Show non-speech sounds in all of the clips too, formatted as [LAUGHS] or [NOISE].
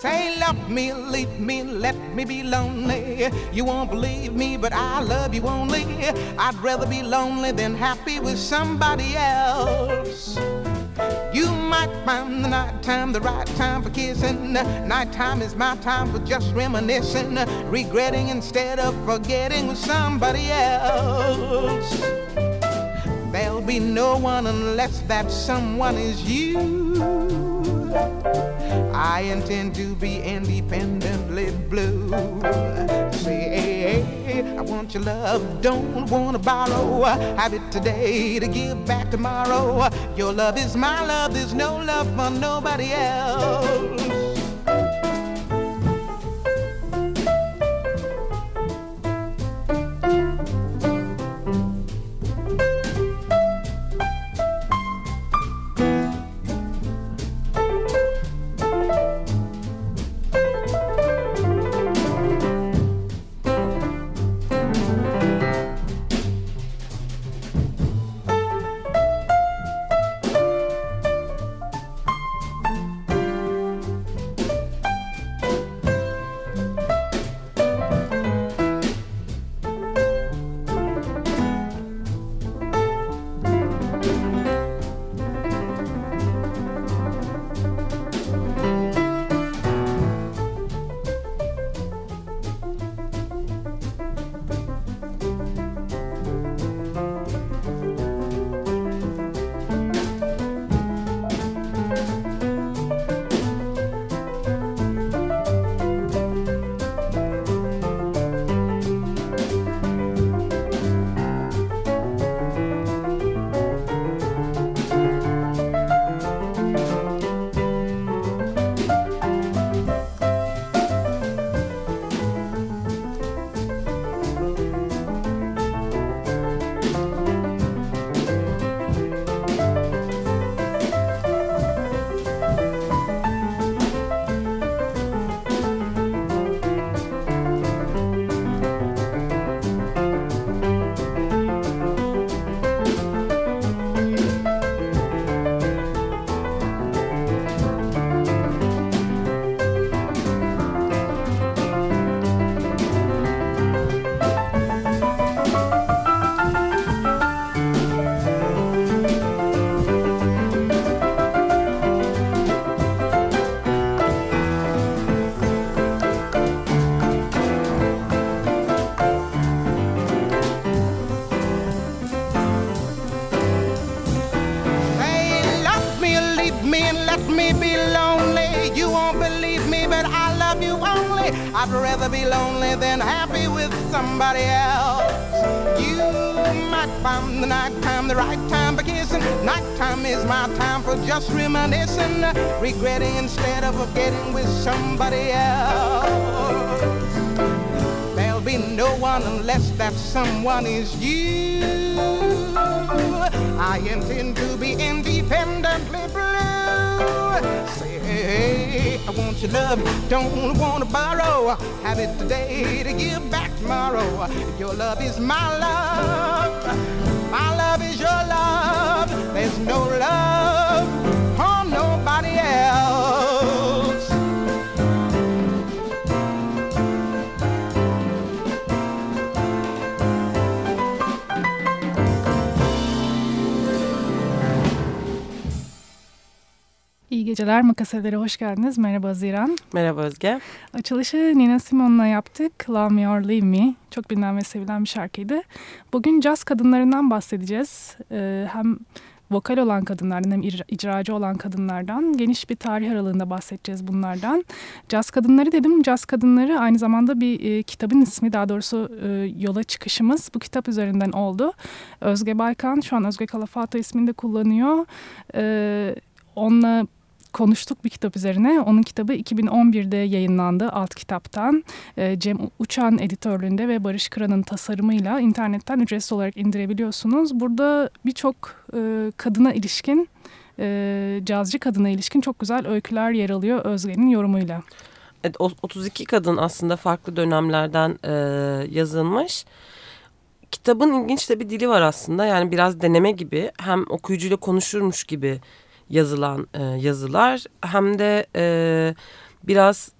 Say, love me, leave me, let me be lonely. You won't believe me, but I love you only. I'd rather be lonely than happy with somebody else. You might find the night time the right time for kissing. Nighttime is my time for just reminiscing, regretting instead of forgetting with somebody else. There'll be no one unless that someone is you. I intend to be independently blue. Say, I want your love, don't wanna borrow. Have it today to give back tomorrow. Your love is my love, there's no love for nobody else. I'd rather be lonely than happy with somebody else. You might find the nighttime the right time for kissing. Nighttime is my time for just reminiscing, regretting instead of forgetting with somebody else. There'll be no one unless that someone is you. I intend to want your love, don't want to borrow. Have it today to give back tomorrow. Your love is my love, my love is your love. There's no love İyi geceler Makaselere hoş geldiniz. Merhaba Ziran. Merhaba Özge. Açılışı Nina Simone'la yaptık. Love Me or Leave Me. Çok bilinen ve sevilen bir şarkıydı. Bugün caz kadınlarından bahsedeceğiz. Ee, hem vokal olan kadınlardan hem icracı olan kadınlardan geniş bir tarih aralığında bahsedeceğiz bunlardan. Caz kadınları dedim. Caz kadınları aynı zamanda bir e, kitabın ismi daha doğrusu e, yola çıkışımız bu kitap üzerinden oldu. Özge Baykan şu an Özge Kalafato ismini de kullanıyor. E, onunla konuştuk bir kitap üzerine. Onun kitabı 2011'de yayınlandı alt kitaptan. Ee, Cem Uçan editörlüğünde ve Barış Kıran'ın tasarımıyla internetten ücretsiz olarak indirebiliyorsunuz. Burada birçok e, kadına ilişkin, e, cazcı kadına ilişkin çok güzel öyküler yer alıyor Özge'nin yorumuyla. Evet, 32 kadın aslında farklı dönemlerden e, yazılmış. Kitabın ilginç de bir dili var aslında. Yani biraz deneme gibi hem okuyucuyla konuşurmuş gibi yazılan e, yazılar hem de e, biraz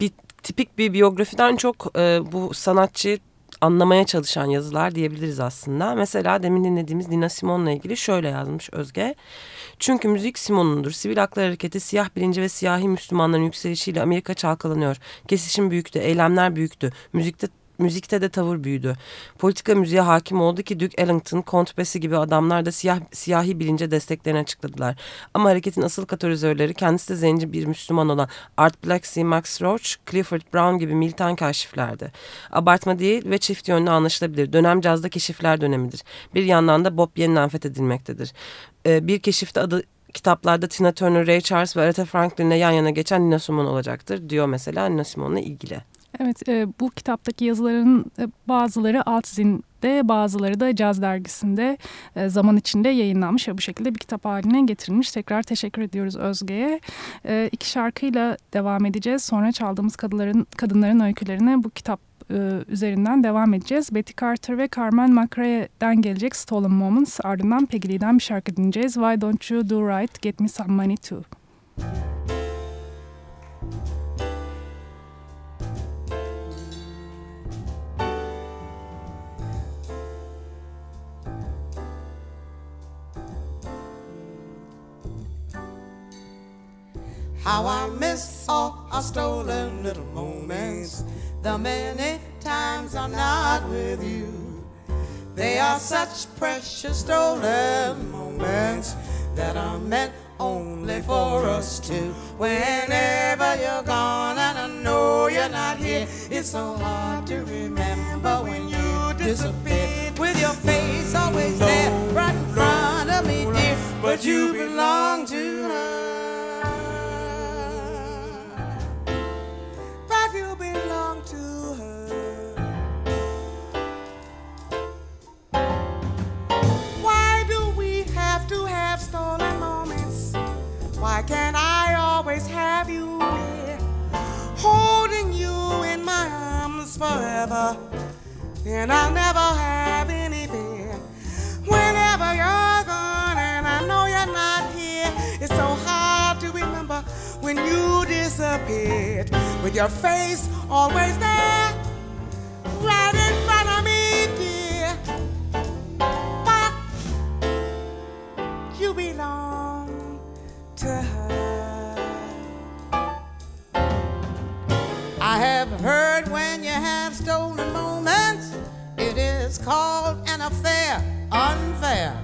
bir tipik bir biyografiden çok e, bu sanatçı anlamaya çalışan yazılar diyebiliriz aslında. Mesela demin dinlediğimiz Nina Simone'la ilgili şöyle yazmış Özge. Çünkü müzik Simone'undur. Sivil haklar hareketi siyah bilinci ve siyahi Müslümanların yükselişiyle Amerika çalkalanıyor. Kesişim büyüktü, eylemler büyüktü. Müzikte müzikte de tavır büyüdü. Politika müziğe hakim oldu ki Duke Ellington, Count Basie gibi adamlar da siyah, siyahi bilince desteklerini açıkladılar. Ama hareketin asıl katalizörleri kendisi de zenci bir Müslüman olan Art Blakeslee, Max Roach, Clifford Brown gibi militan kaşiflerdi. Abartma değil ve çift yönlü anlaşılabilir. Dönem cazda keşifler dönemidir. Bir yandan da Bob yeniden fethedilmektedir. Ee, bir keşifte adı kitaplarda Tina Turner, Ray Charles ve Aretha Franklin'le yan yana geçen Nina Simone olacaktır diyor mesela Nina Simone'la ilgili. Evet, e, bu kitaptaki yazıların e, bazıları Altzin'de, bazıları da Caz dergisinde e, zaman içinde yayınlanmış ve bu şekilde bir kitap haline getirilmiş. Tekrar teşekkür ediyoruz Özge'ye. E, iki şarkıyla devam edeceğiz. Sonra çaldığımız kadınların, kadınların öykülerine bu kitap e, üzerinden devam edeceğiz. Betty Carter ve Carmen McRae'den gelecek Stolen Moments. Ardından Peggy Lee'den bir şarkı dinleyeceğiz. Why Don't You Do Right, Get Me Some Money Too. How I miss all our stolen little moments, the many times I'm not with you. They are such precious stolen moments that are meant only for us two. Whenever you're gone and I know you're not here, it's so hard to remember when you disappear. With your face always there, right in front of me, dear, but you belong forever? And I'll never have anything. Whenever you're gone and I know you're not here, it's so hard to remember when you disappeared with your face always there, called an affair, unfair.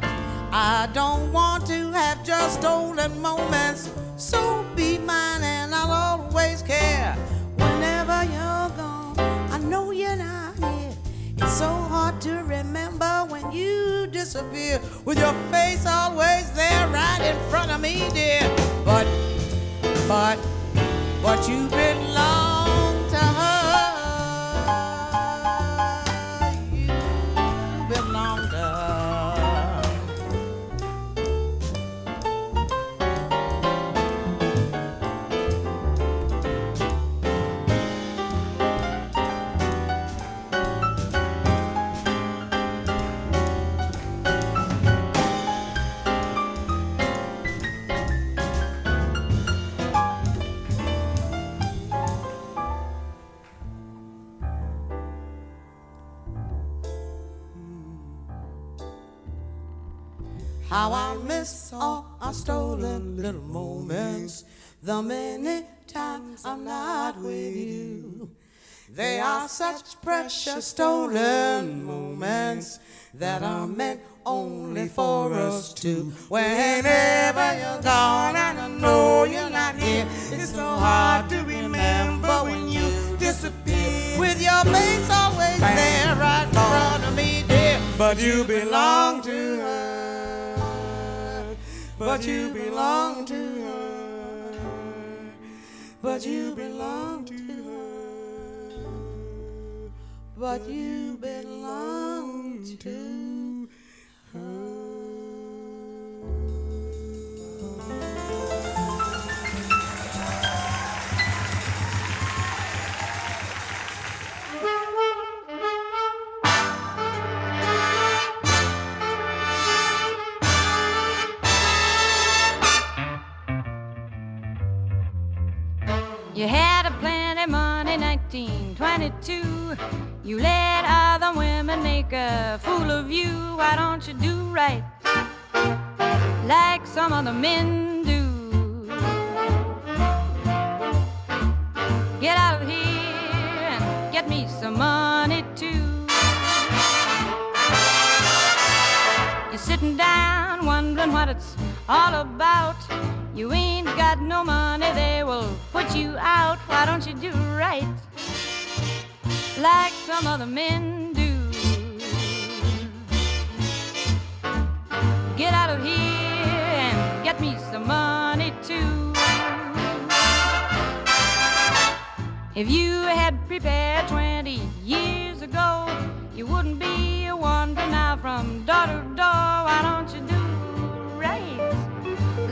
I don't want to have just stolen moments, so be mine and I'll always care. Whenever you're gone, I know you're not here. It's so hard to remember when you disappear with your face always there right in front of me, dear. But, but, but you belong How I miss all our stolen little moments, the many times I'm not with you. They are such precious stolen moments that are meant only for us two. Whenever you're gone and I know you're not here, it's so hard to remember when you disappear. With your face always there right in front of me, dear. But you belong to her. But you belong to her. But you belong to her. But you belong to You had a plenty money, 1922. You let other women make a fool of you. Why don't you do right like some other men do? Get out of here and get me some money too. You're sitting down wondering what it's all about. You ain't got no money, they will put you out. Why don't you do right like some other men do? Get out of here and get me some money too. If you had prepared 20 years ago, you wouldn't be a wandering now from door to door. Why don't you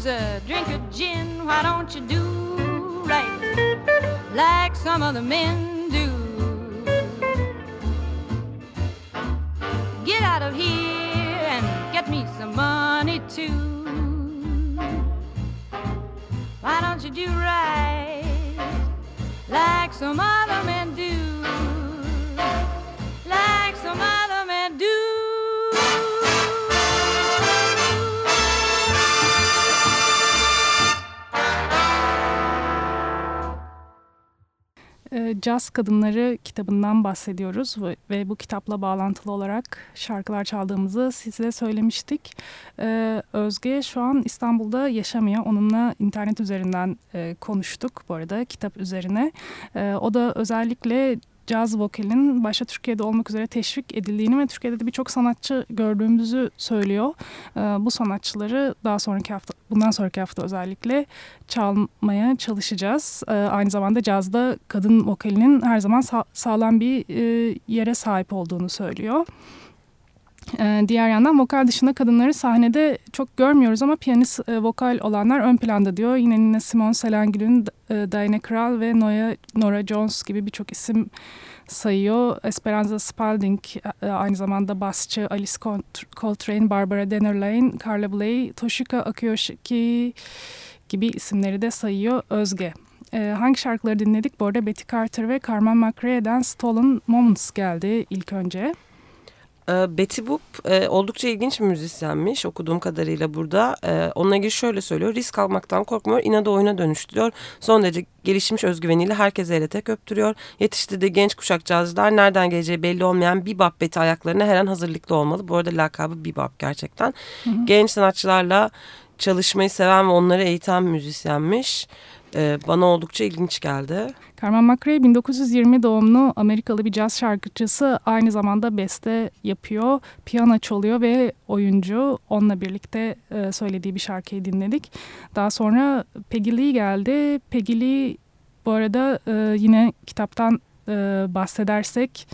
Me's a drink of gin. Why don't you do right like some other men do? Get out of here and get me some money too. Why don't you do right like some other men do? Like some other Caz Kadınları kitabından bahsediyoruz ve, bu kitapla bağlantılı olarak şarkılar çaldığımızı size söylemiştik. E, Özge şu an İstanbul'da yaşamıyor. Onunla internet üzerinden e, konuştuk bu arada kitap üzerine. E, o da özellikle caz vokalin başta Türkiye'de olmak üzere teşvik edildiğini ve Türkiye'de de birçok sanatçı gördüğümüzü söylüyor. Ee, bu sanatçıları daha sonraki hafta, bundan sonraki hafta özellikle çalmaya çalışacağız. Ee, aynı zamanda cazda kadın vokalinin her zaman sa- sağlam bir e, yere sahip olduğunu söylüyor. Ee, diğer yandan vokal dışında kadınları sahnede çok görmüyoruz ama piyanist e, vokal olanlar ön planda diyor. Yine Nina Simone, Selangül'ün, e, Diana Krall ve Noya, Nora Jones gibi birçok isim sayıyor. Esperanza Spalding e, aynı zamanda basçı, Alice Coltrane, Barbara Dennerlein, Carla Bley, Toshika Akiyoshi gibi isimleri de sayıyor Özge. Ee, hangi şarkıları dinledik? Bu arada Betty Carter ve Carmen McRae'den Stolen Moments geldi ilk önce. Ee, Betty Boop e, oldukça ilginç bir müzisyenmiş okuduğum kadarıyla burada. E, onunla ilgili şöyle söylüyor. Risk almaktan korkmuyor, inadı oyuna dönüştürüyor. Son derece gelişmiş özgüveniyle herkese ele tek öptürüyor. Yetiştirdiği genç kuşak cazcılar nereden geleceği belli olmayan bebop Betty ayaklarına her an hazırlıklı olmalı. Bu arada lakabı bebop gerçekten. Hı hı. Genç sanatçılarla çalışmayı seven ve onları eğiten müzisyenmiş. Ee, bana oldukça ilginç geldi. Carmen McRae 1920 doğumlu Amerikalı bir caz şarkıcısı aynı zamanda beste yapıyor, piyano çalıyor ve oyuncu. Onunla birlikte e, söylediği bir şarkıyı dinledik. Daha sonra Peggy Lee geldi. Peggy Lee bu arada e, yine kitaptan e, bahsedersek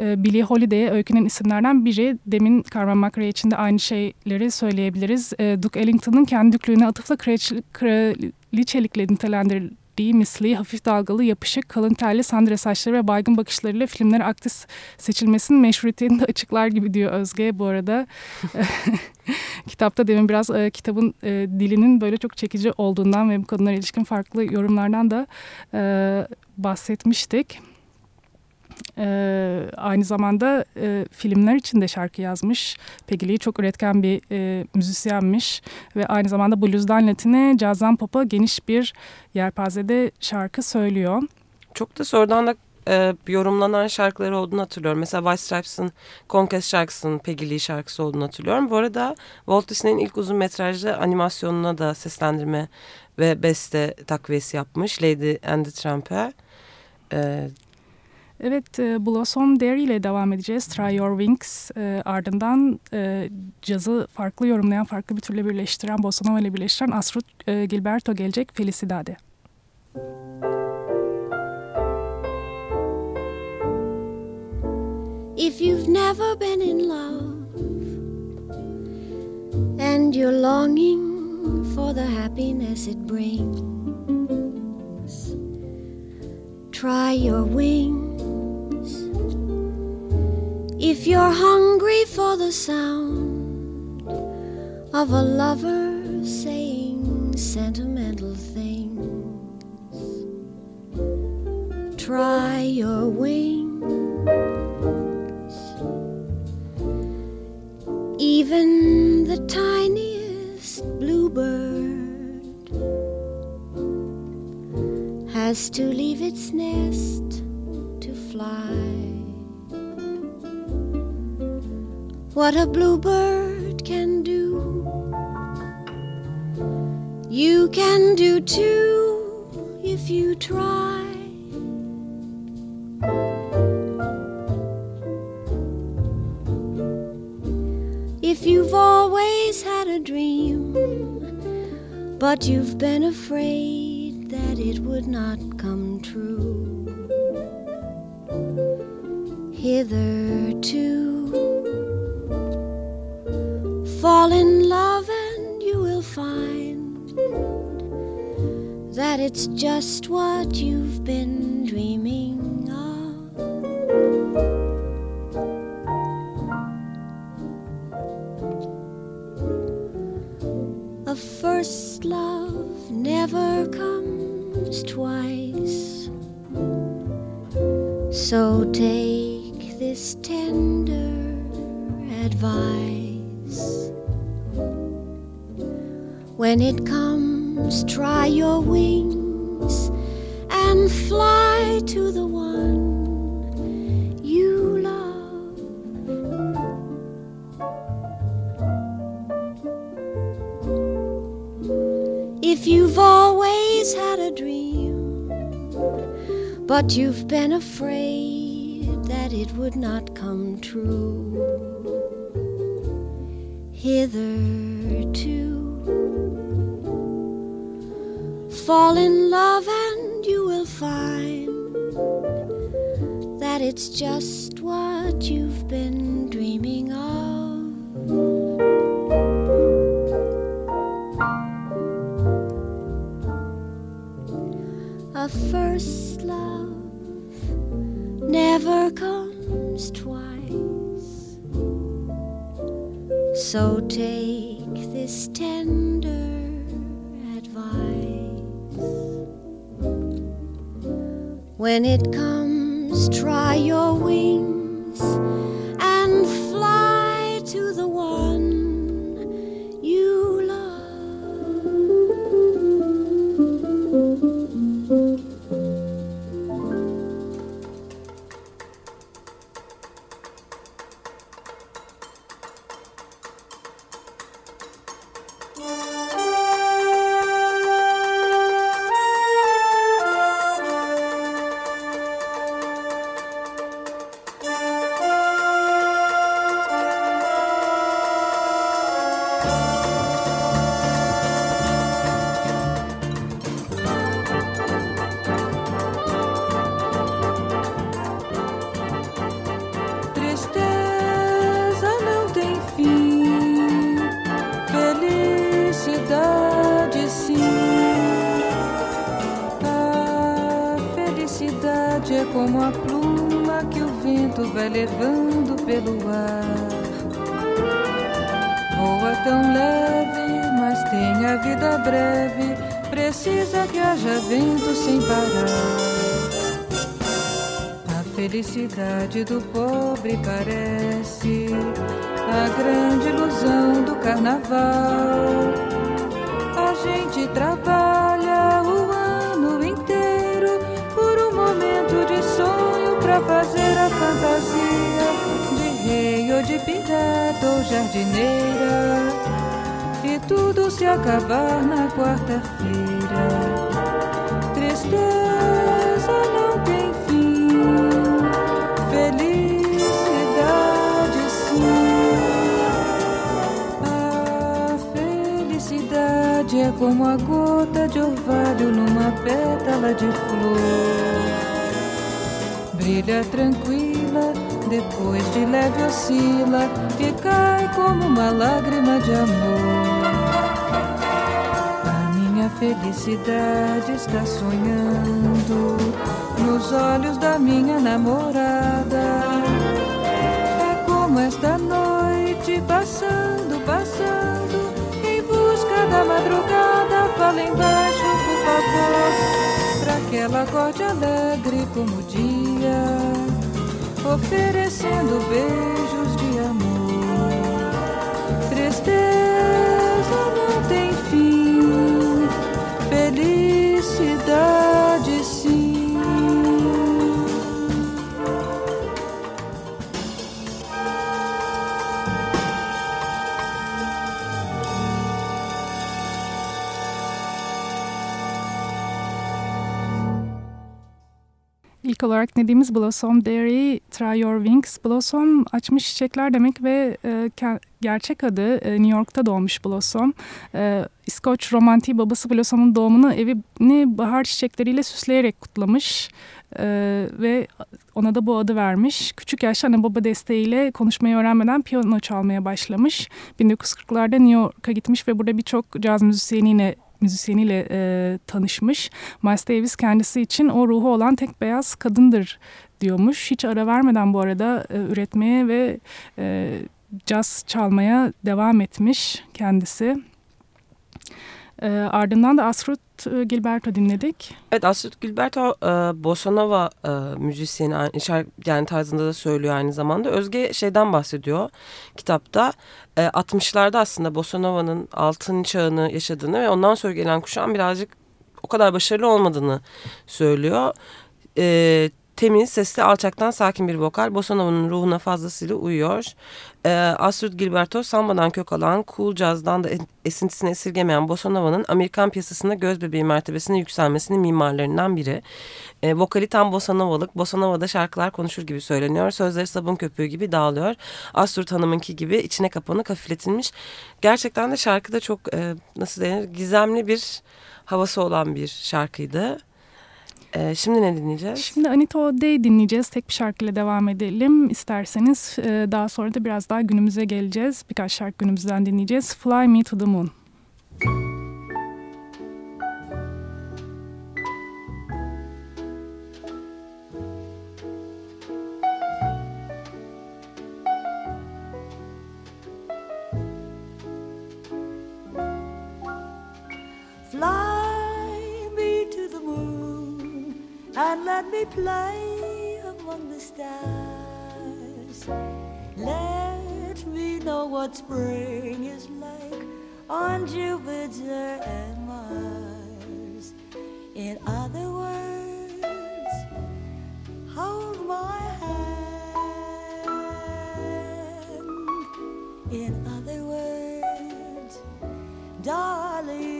e, Billie Holiday'e öykünen isimlerden biri. Demin Carmen McRae için de aynı şeyleri söyleyebiliriz. Duke Ellington'ın kendi düklüğüne atıfla kraliçelikle nitelendirildiği misli, hafif dalgalı, yapışık, kalın telli, sandre saçları ve baygın bakışlarıyla filmlere aktif seçilmesinin meşruiyetini de açıklar gibi diyor Özge bu arada. [LAUGHS] Kitapta demin biraz e, kitabın e, dilinin böyle çok çekici olduğundan ve bu kadınlara ilişkin farklı yorumlardan da e, bahsetmiştik. Ee, aynı zamanda e, filmler için de şarkı yazmış. Peggy Lee çok üretken bir e, müzisyenmiş ve aynı zamanda blues'dan latine, cazdan pop'a geniş bir yelpazede şarkı söylüyor. Çok da sonradan da e, yorumlanan şarkıları olduğunu hatırlıyorum. Mesela White Stripes'ın Conquest şarkısının Peggy Lee şarkısı olduğunu hatırlıyorum. Bu arada Walt Disney'in ilk uzun metrajlı animasyonuna da seslendirme ve beste takviyesi yapmış Lady and the Tramp'e. E, Evet, e, Blossom Dairy ile devam edeceğiz. Try Your Wings. E, ardından e, cazı farklı yorumlayan, farklı bir türle birleştiren, bossa ile birleştiren Asrut e, Gilberto gelecek Felicidade. If you've never been in love and you're longing for the happiness it brings, try your wings. If you're hungry for the sound of a lover saying sentimental things, try your wings. Even the tiniest bluebird has to leave its nest to fly. What a bluebird can do, you can do too if you try. If you've always had a dream, but you've been afraid that it would not come true. Hitherto, fall in love and you will find that it's just what you've been dreaming of. A first love never comes twice. So take When it comes, try your wings and fly to the one you love. If you've always had a dream, but you've been afraid that it would not come true, hitherto, fall in love and you will find that it's just what you've been dreaming of. A first When it vai levando pelo ar. Voa tão leve, mas tem a vida breve. Precisa que haja vento sem parar. A felicidade do pobre parece a grande ilusão do carnaval. jardineira e tudo se acabar na quarta-feira. Tristeza não tem fim, felicidade sim. A felicidade é como a gota de orvalho numa pétala de flor, brilha tranquila depois de leve oscila e cai como uma lágrima de amor. A minha felicidade está sonhando nos olhos da minha namorada. É como esta noite passando, passando em busca da madrugada. Fala embaixo, por favor, pra que ela acorde alegre como o dia, oferecendo beijos de amor. Tristeza não tem fim, felicidade İlk olarak dediğimiz Blossom Dairy, Try Your Wings. Blossom açmış çiçekler demek ve e, gerçek adı e, New York'ta doğmuş Blossom. E, İskoç romantiği babası Blossom'un doğumunu evini bahar çiçekleriyle süsleyerek kutlamış. E, ve ona da bu adı vermiş. Küçük yaşta anne baba desteğiyle konuşmayı öğrenmeden piyano çalmaya başlamış. 1940'larda New York'a gitmiş ve burada birçok caz müzisyeniyle müzisyeniyle e, tanışmış. Miles Davis kendisi için o ruhu olan tek beyaz kadındır diyormuş. Hiç ara vermeden bu arada e, üretmeye ve e, caz çalmaya devam etmiş kendisi. E, ardından da Asrut e, Gilberto dinledik. Evet Astrid Gilberto e, Bossa Nova e, müzisyeni şarkı, yani tarzında da söylüyor aynı zamanda. Özge şeyden bahsediyor kitapta. E, 60'larda aslında Bossa Nova'nın altın çağını yaşadığını ve ondan sonra gelen kuşağın birazcık o kadar başarılı olmadığını söylüyor. E, temiz, sesli, alçaktan sakin bir vokal Bossa Nova'nın ruhuna fazlasıyla uyuyor. E, Astrid Gilberto sambadan kök alan, cool jazz'dan da esintisini esirgemeyen Bossa Nova'nın Amerikan piyasasında göz bebeği mertebesine yükselmesinin mimarlarından biri. E, vokali tam Bossa Nova'lık, Bossa Nova'da şarkılar konuşur gibi söyleniyor. Sözleri sabun köpüğü gibi dağılıyor. Astrid Hanım'ınki gibi içine kapanık hafifletilmiş. Gerçekten de şarkıda çok e, nasıl denir gizemli bir havası olan bir şarkıydı. E, şimdi ne dinleyeceğiz? Şimdi Anita O'Day dinleyeceğiz. Tek bir şarkıyla devam edelim. İsterseniz e, daha sonra da biraz daha günümüze geleceğiz. Birkaç şarkı günümüzden dinleyeceğiz. Fly Me to the Moon. Fly and let me play among the stars. Let me know what spring is like on Jupiter and Mars. In other words, hold my hand. In other words, darling,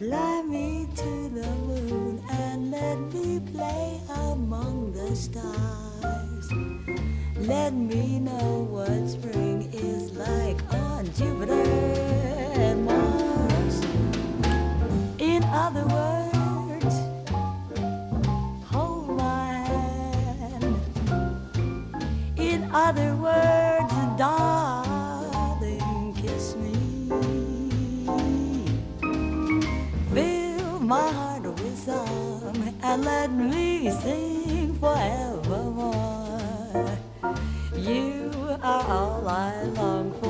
Fly me to the moon and let me play among the stars. Let me know all I long for,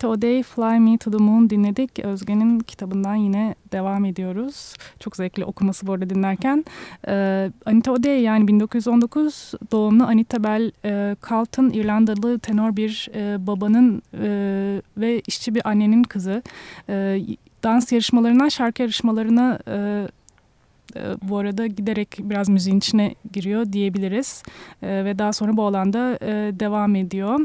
Anita O'Day Fly Me to the Moon dinledik. Özge'nin kitabından yine devam ediyoruz. Çok zevkli okuması bu arada dinlerken. Ee, Anita O'Day yani 1919 doğumlu Anita Bell e, Carlton İrlandalı tenor bir e, babanın e, ve işçi bir annenin kızı. E, dans yarışmalarından şarkı yarışmalarına e, e, bu arada giderek biraz müziğin içine giriyor diyebiliriz. E, ve daha sonra bu alanda e, devam ediyor.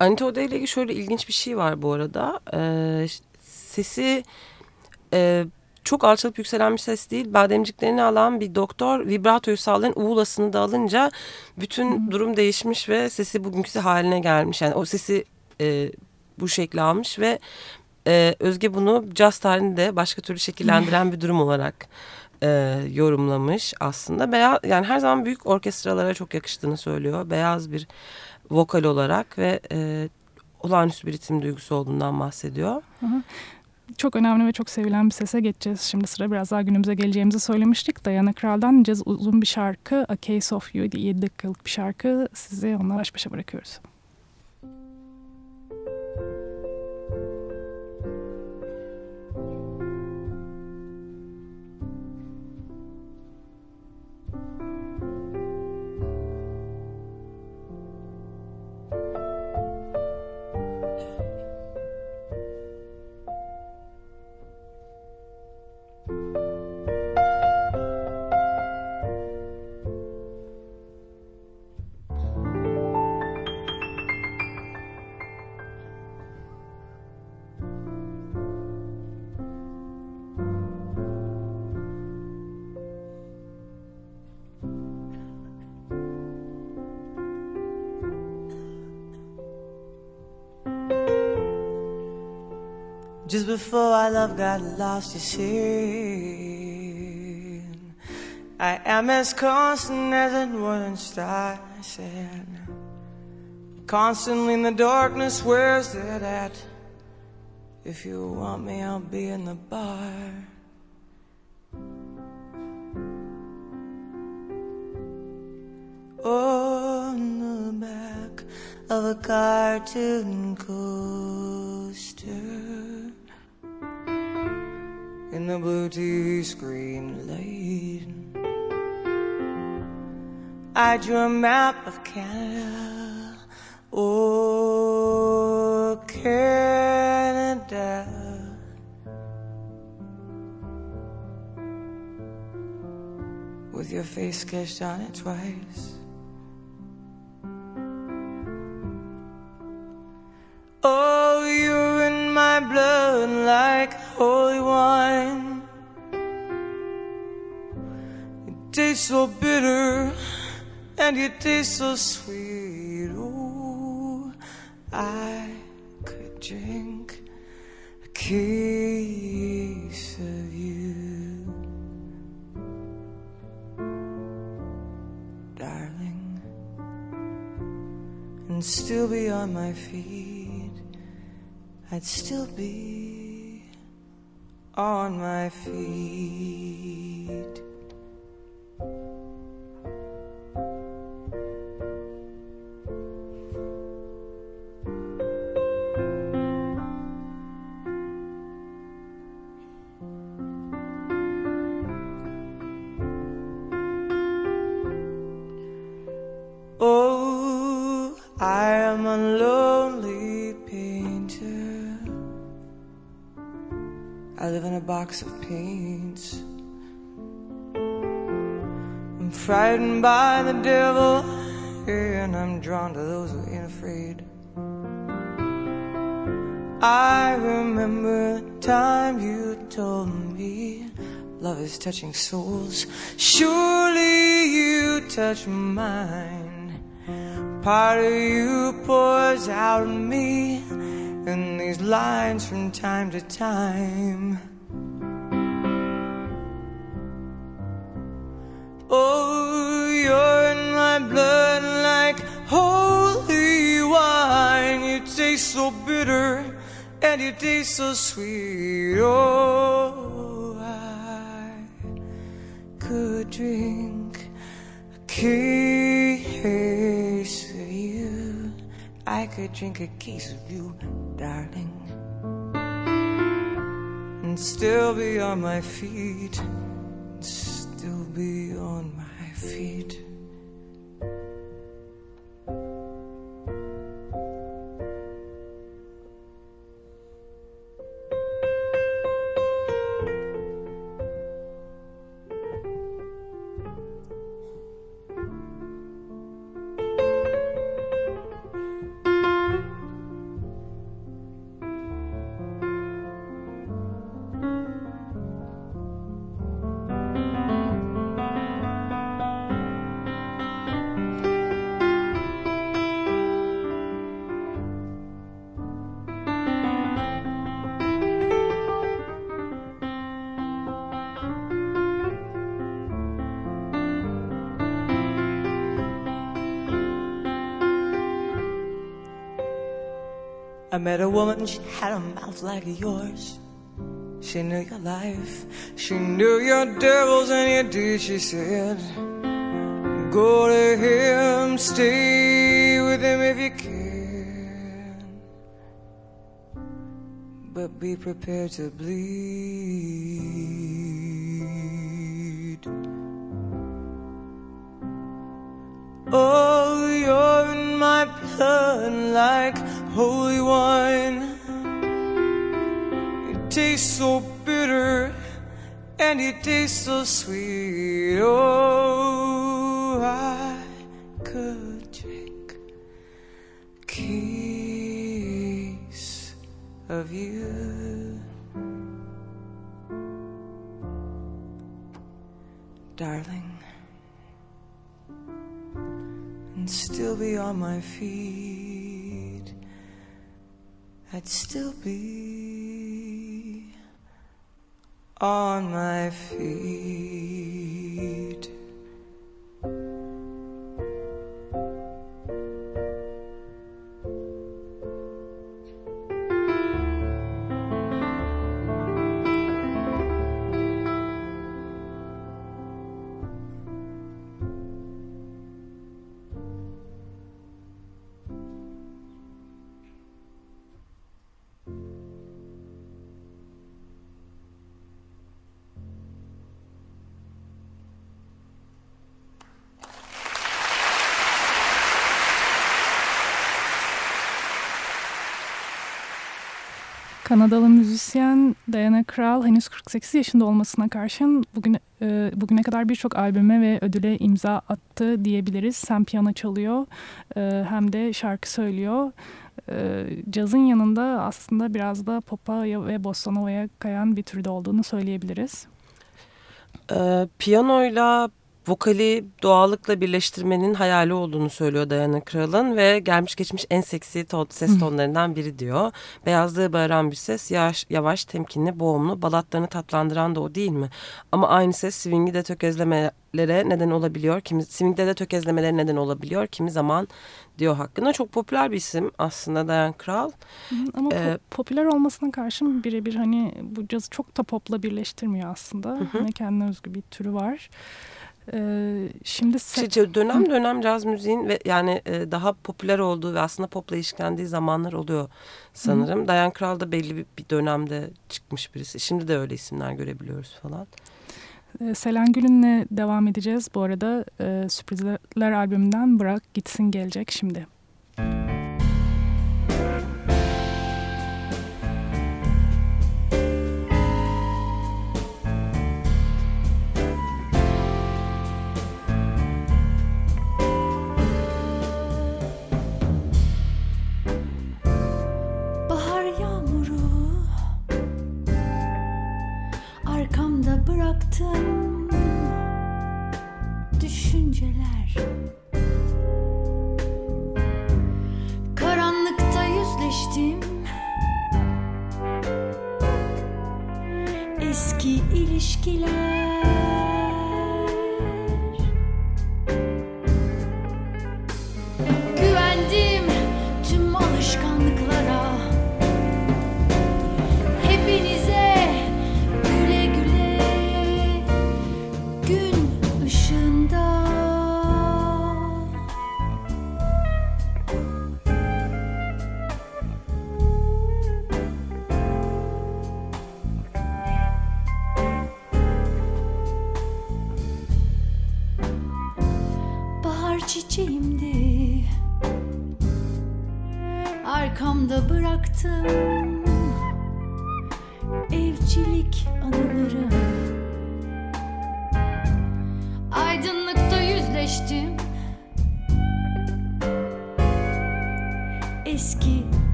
Anita ile ilgili şöyle ilginç bir şey var bu arada. Ee, sesi e, çok alçalıp yükselen bir ses değil. Bademciklerini alan bir doktor vibratoyu sağlayan uğulasını da alınca bütün durum değişmiş ve sesi bugünkü haline gelmiş. Yani o sesi e, bu şekli almış ve e, Özge bunu jazz tarihinde başka türlü şekillendiren bir durum olarak e, yorumlamış aslında. Beyaz, yani her zaman büyük orkestralara çok yakıştığını söylüyor. Beyaz bir vokal olarak ve e, olağanüstü bir ritim duygusu olduğundan bahsediyor. Çok önemli ve çok sevilen bir sese geçeceğiz. Şimdi sıra biraz daha günümüze geleceğimizi söylemiştik. Diana Kral'dan caz uzun bir şarkı A Case of You diye 7 dakikalık bir şarkı. Sizi onunla baş başa bırakıyoruz. Just before our love got lost, you see, I am as constant as a northern star. I said, constantly in the darkness, where's that at? If you want me, I'll be in the bar. On the back of a cartoon coaster in the blue screen light. I drew a map of Canada. Oh, Canada. With your face sketched on it twice. So bitter and you taste so sweet. Oh, I could drink a case of you, darling, and still be on my feet. I'd still be on my feet. Touching souls. Surely you touch mine. Part of you pours out of me in these lines from time to time. Oh, you're in my blood like holy wine. You taste so bitter and you taste so sweet. Oh, could drink a case of you. I could drink a case of you, darling, and still be on my feet. Still be on my feet. Met a woman, she had a mouth like yours. She knew your life, she knew your devils and your deeds. She said, Go to him, stay with him if you can. But be prepared to bleed. Oh, you're in my blood like holy wine. It tastes so bitter and it tastes so sweet. Oh, I could drink case of you. Darling and still be on my feet. I'd still be on my feet. Kanadalı müzisyen Diana Krall henüz 48 yaşında olmasına karşın bugün e, bugüne kadar birçok albüme ve ödüle imza attı diyebiliriz. Hem piyano çalıyor e, hem de şarkı söylüyor. E, cazın yanında aslında biraz da pop'a ve bossa kayan bir türde olduğunu söyleyebiliriz. E, piyanoyla vokali doğallıkla birleştirmenin hayali olduğunu söylüyor Diana Kral'ın ve gelmiş geçmiş en seksi ton, ses tonlarından biri diyor. Beyazlığı bağıran bir ses yavaş, yavaş temkinli, boğumlu, balatlarını tatlandıran da o değil mi? Ama aynı ses swing'i de tökezlemelere neden olabiliyor. Kimi, swing'de de tökezlemelere neden olabiliyor. Kimi zaman diyor hakkında. Çok popüler bir isim aslında Diana Kral. Ama ee, popüler olmasına karşın birebir hani bu cazı çok da popla birleştirmiyor aslında. Hı hı. kendine özgü bir türü var. Ee, şimdi se- dönem dönem caz müziğin ve yani e, daha popüler olduğu ve aslında popla ilişkilendiği zamanlar oluyor sanırım. Hı. Dayan Kral da belli bir, bir dönemde çıkmış birisi. Şimdi de öyle isimler görebiliyoruz falan. Ee, Selen Gül'ünle devam edeceğiz. Bu arada e, Sürprizler albümünden Bırak Gitsin gelecek şimdi. bıraktın? Düşünceler. Karanlıkta yüzleştim. Eski ilişkiler.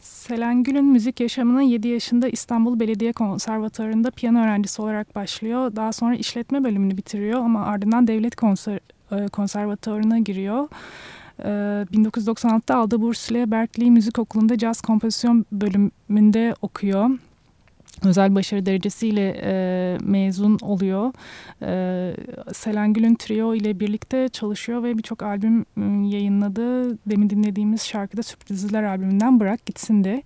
Selen Gül'ün müzik yaşamına 7 yaşında İstanbul Belediye Konservatuarı'nda piyano öğrencisi olarak başlıyor. Daha sonra işletme bölümünü bitiriyor ama ardından devlet konser, e, konservatuarına giriyor. 1996'da aldığı burs ile Berkeley Müzik Okulu'nda caz kompozisyon bölümünde okuyor özel başarı derecesiyle e, mezun oluyor. E, Selengül'ün trio ile birlikte çalışıyor ve birçok albüm yayınladı. Demin dinlediğimiz şarkıda Sürprizler albümünden Bırak Gitsin de.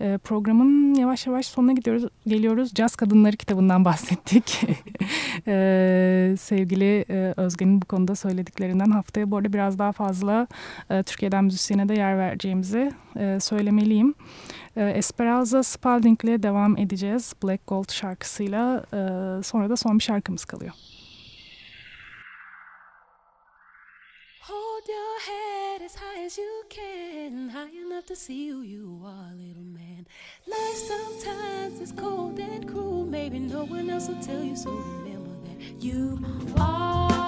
E, programın yavaş yavaş sonuna gidiyoruz. Geliyoruz. Caz Kadınları kitabından bahsettik. [LAUGHS] e, sevgili e, Özge'nin bu konuda söylediklerinden haftaya bu arada biraz daha fazla e, Türkiye'den müzisyene de yer vereceğimizi e, söylemeliyim. E, Esperanza Spalding ile devam edeceğiz. Black Gold şarkısıyla. E, sonra da son bir şarkımız kalıyor. Hold your head as high as you can, high enough to see who you are, little man. Life sometimes is cold and cruel, maybe no one else will tell you, so remember that you are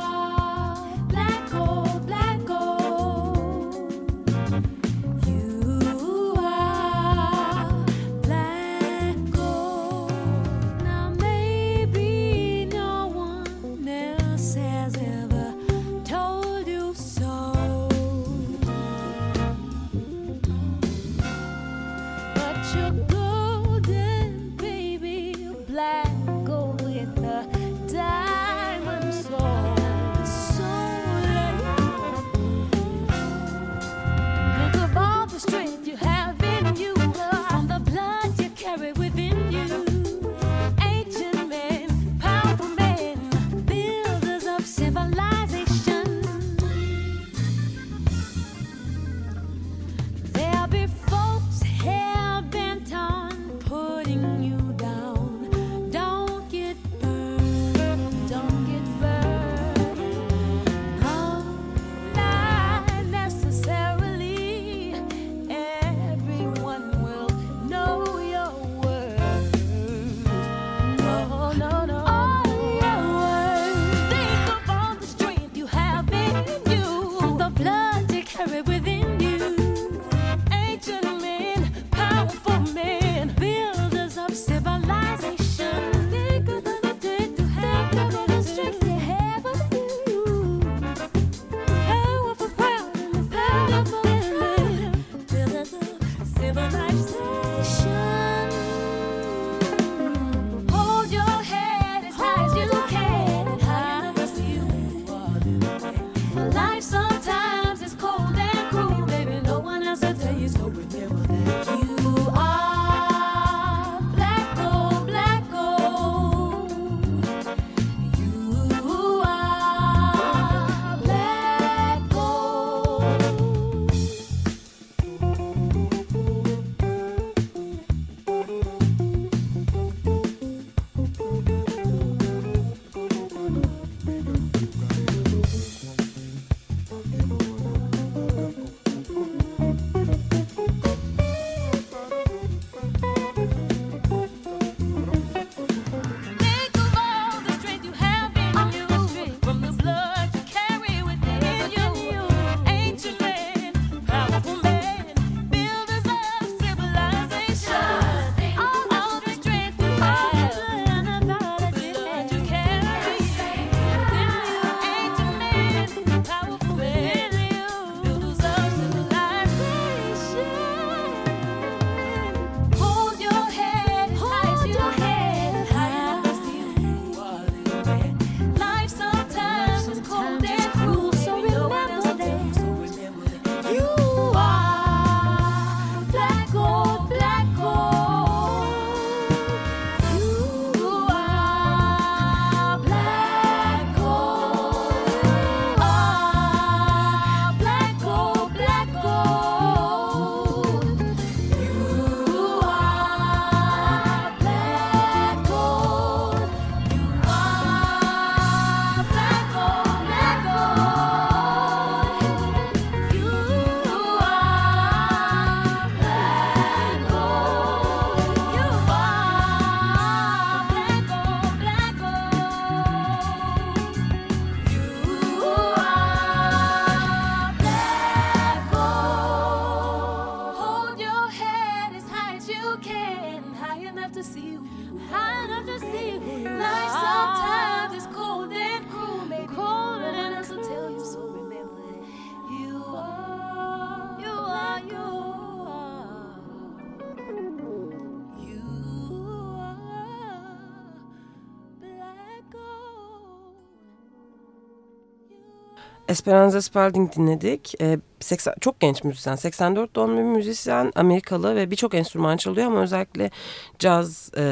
Esperanza Spalding dinledik. E, 80, çok genç müzisyen. 84 doğumlu bir müzisyen. Amerikalı ve birçok enstrüman çalıyor ama özellikle caz e,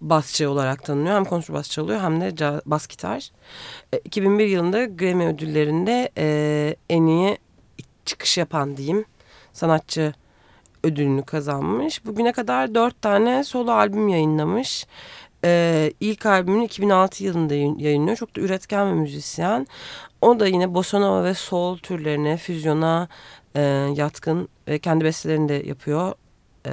basçı olarak tanınıyor. Hem kontrbas çalıyor hem de caz, bas gitar. E, 2001 yılında Grammy ödüllerinde e, en iyi çıkış yapan diyeyim sanatçı ödülünü kazanmış. Bugüne kadar dört tane solo albüm yayınlamış. Ee, ilk albümünü 2006 yılında yayınlıyor. Çok da üretken bir müzisyen. O da yine bossa nova ve soul türlerine, füzyona e, yatkın ve kendi bestelerini de yapıyor. E,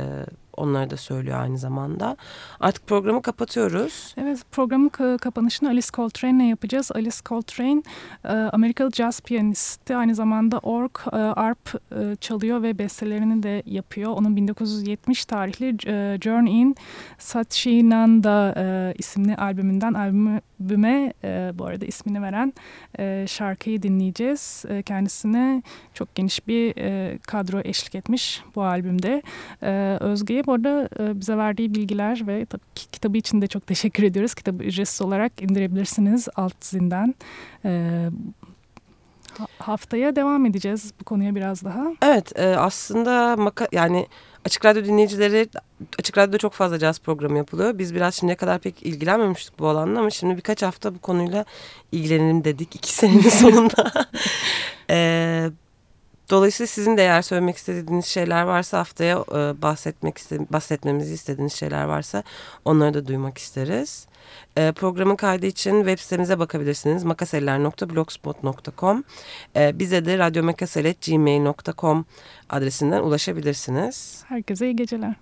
Onları da söylüyor aynı zamanda. Artık programı kapatıyoruz. Evet programın kapanışını Alice Coltrane'le yapacağız. Alice Coltrane e, Amerikalı jazz piyanisti aynı zamanda org, e, arp e, çalıyor ve bestelerini de yapıyor. Onun 1970 tarihli Journey in Satchiananda isimli albümünden albüme bu arada ismini veren şarkıyı dinleyeceğiz. Kendisine çok geniş bir kadro eşlik etmiş bu albümde. Özge'ye bu arada e, bize verdiği bilgiler ve tabii ki kitabı için de çok teşekkür ediyoruz. Kitabı ücretsiz olarak indirebilirsiniz alt zinden. E, haftaya devam edeceğiz bu konuya biraz daha. Evet e, aslında maka yani Açık Radyo dinleyicileri Açık Radyo'da çok fazla caz programı yapılıyor. Biz biraz şimdiye kadar pek ilgilenmemiştik bu alanla ama şimdi birkaç hafta bu konuyla ilgilenelim dedik iki senenin [LAUGHS] sonunda. [LAUGHS] e, Dolayısıyla sizin de eğer söylemek istediğiniz şeyler varsa haftaya e, bahsetmek iste, bahsetmemizi istediğiniz şeyler varsa onları da duymak isteriz. E, programın kaydı için web sitemize bakabilirsiniz. makaseller.blogspot.com e, Bize de radyomakaselet.gmail.com adresinden ulaşabilirsiniz. Herkese iyi geceler.